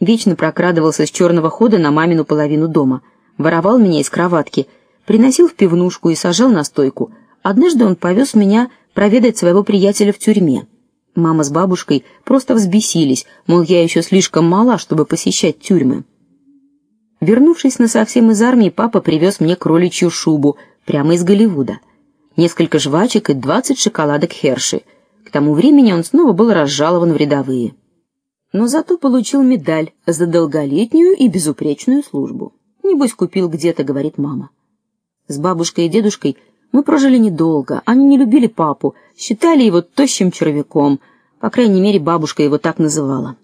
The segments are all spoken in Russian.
Вечно прокрадывался с черного хода на мамину половину дома, воровал меня из кроватки, приносил в пивнушку и сажал на стойку. Однажды он повез меня проведать своего приятеля в тюрьме. Мама с бабушкой просто взбесились, мол, я еще слишком мала, чтобы посещать тюрьмы. Вернувшись на совсем из армии, папа привез мне кроличью шубу прямо из Голливуда, несколько жвачек и двадцать шоколадок Херши. К тому времени он снова был разжалован в рядовые. Но зато получил медаль за долголетнюю и безупречную службу. Небось купил где-то, говорит мама. С бабушкой и дедушкой мы прожили недолго. Они не любили папу, считали его тощим червяком. По крайней мере, бабушка его так называла.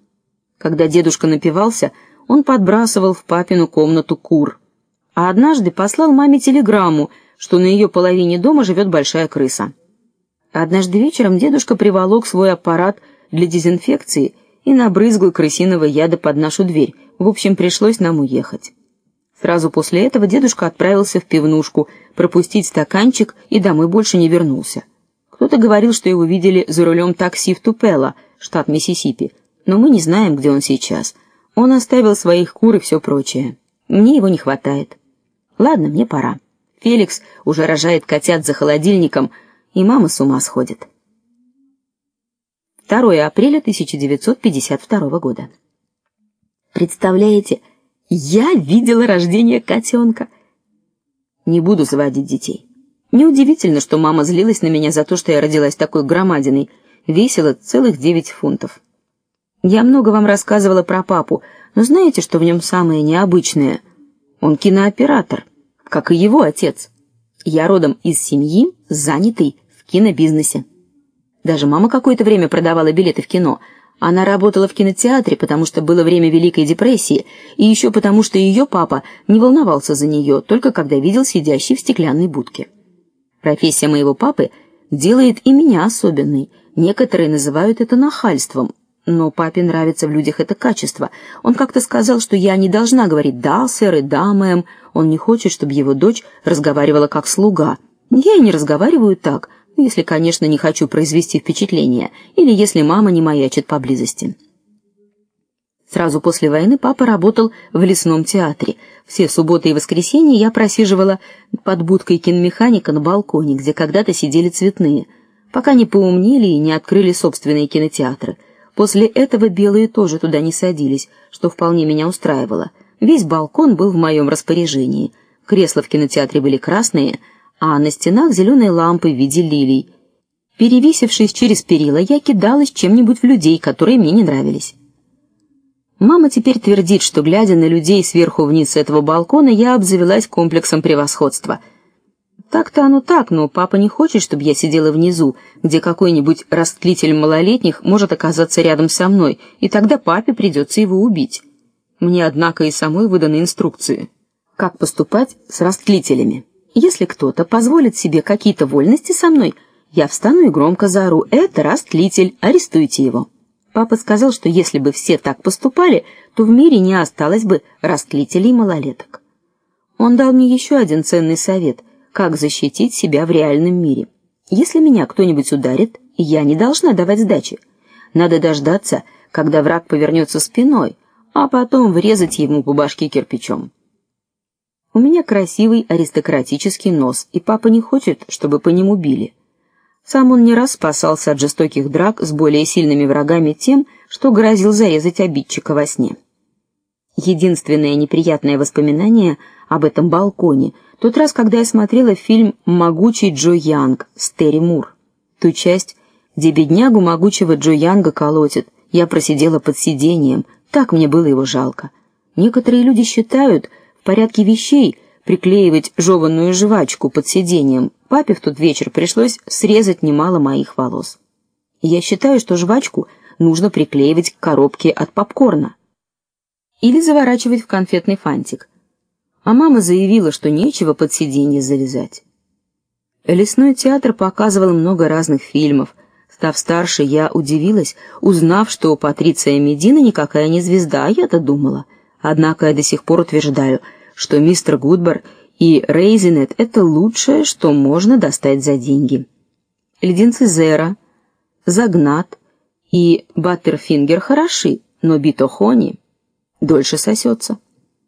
Когда дедушка напивался, он подбрасывал в папину комнату кур. А однажды послал маме телеграмму, что на ее половине дома живет большая крыса. Однажды вечером дедушка приволок свой аппарат для дезинфекции и набрызгал крысиного яда под нашу дверь. В общем, пришлось нам уехать. Сразу после этого дедушка отправился в пивнушку пропустить стаканчик и домой больше не вернулся. Кто-то говорил, что его видели за рулем такси в Тупело, штат Миссисипи, но мы не знаем, где он сейчас. Он оставил своих кур и все прочее. Мне его не хватает. Ладно, мне пора. Феликс уже рожает котят за холодильником, и мама с ума сходит. 2 апреля 1952 года. Представляете, я видела рождение котенка. Не буду заводить детей. Неудивительно, что мама злилась на меня за то, что я родилась такой громадиной, весила целых девять фунтов. Я много вам рассказывала про папу, но знаете, что в нем самое необычное? Он кинооператор, как и его отец. Я родом из семьи, занятой в кинобизнесе. Даже мама какое-то время продавала билеты в кино, она работала в кинотеатре, потому что было время Великой депрессии, и еще потому, что ее папа не волновался за нее, только когда видел сидящей в стеклянной будке. Профессия моего папы делает и меня особенной. Некоторые называют это нахальством, но папе нравится в людях это качество. Он как-то сказал, что я не должна говорить да, сэр и да, мэм. Он не хочет, чтобы его дочь разговаривала как слуга. Я и не разговариваю так если, конечно, не хочу произвести впечатление, или если мама не маячит поблизости. Сразу после войны папа работал в лесном театре. Все субботы и воскресенья я просиживала под будкой киномеханика на балконе, где когда-то сидели цветные, пока не поумнели и не открыли собственные кинотеатры. После этого белые тоже туда не садились, что вполне меня устраивало. Весь балкон был в моем распоряжении. Кресла в кинотеатре были красные, а на стенах зеленые лампы в виде лилий. Перевесившись через перила, я кидалась чем-нибудь в людей, которые мне не нравились. Мама теперь твердит, что глядя на людей сверху вниз с этого балкона, я обзавелась комплексом превосходства. Так-то оно так, но папа не хочет, чтобы я сидела внизу, где какой-нибудь растлитель малолетних может оказаться рядом со мной, и тогда папе придется его убить. Мне однако и самой выданы инструкции, как поступать с растлителями. Если кто-то позволит себе какие-то вольности со мной, я встану и громко заору: "Это растлитель, арестуйте его". Папа сказал, что если бы все так поступали, то в мире не осталось бы растлителей малолеток. Он дал мне еще один ценный совет: как защитить себя в реальном мире. Если меня кто-нибудь ударит, я не должна давать сдачи. Надо дождаться, когда враг повернется спиной, а потом врезать ему по башке кирпичом. У меня красивый аристократический нос, и папа не хочет, чтобы по нему били. Сам он не раз спасался от жестоких драк с более сильными врагами тем, что грозил зарезать обидчика во сне. Единственное неприятное воспоминание об этом балконе тот раз, когда я смотрела фильм Могучий Джо Янг с Терри Мур. Ту часть, где беднягу могучего Джо Янга колотят. Я просидела под сиденьем, так мне было его жалко. Некоторые люди считают, в порядке вещей приклеивать жеванную жвачку под сиденьем. Папе в тот вечер пришлось срезать немало моих волос. Я считаю, что жвачку нужно приклеивать к коробке от попкорна или заворачивать в конфетный фантик. А мама заявила, что нечего под сиденье залезать. Лесной театр показывал много разных фильмов. Став старше, я удивилась, узнав, что Патриция Медина никакая не звезда, я-то думала. Однако я до сих пор утверждаю, что мистер Гудбар и Рейзинет это лучшее, что можно достать за деньги. Леденцы Зера, Загнат и Баттерфингер хороши, но Битохони дольше сосется.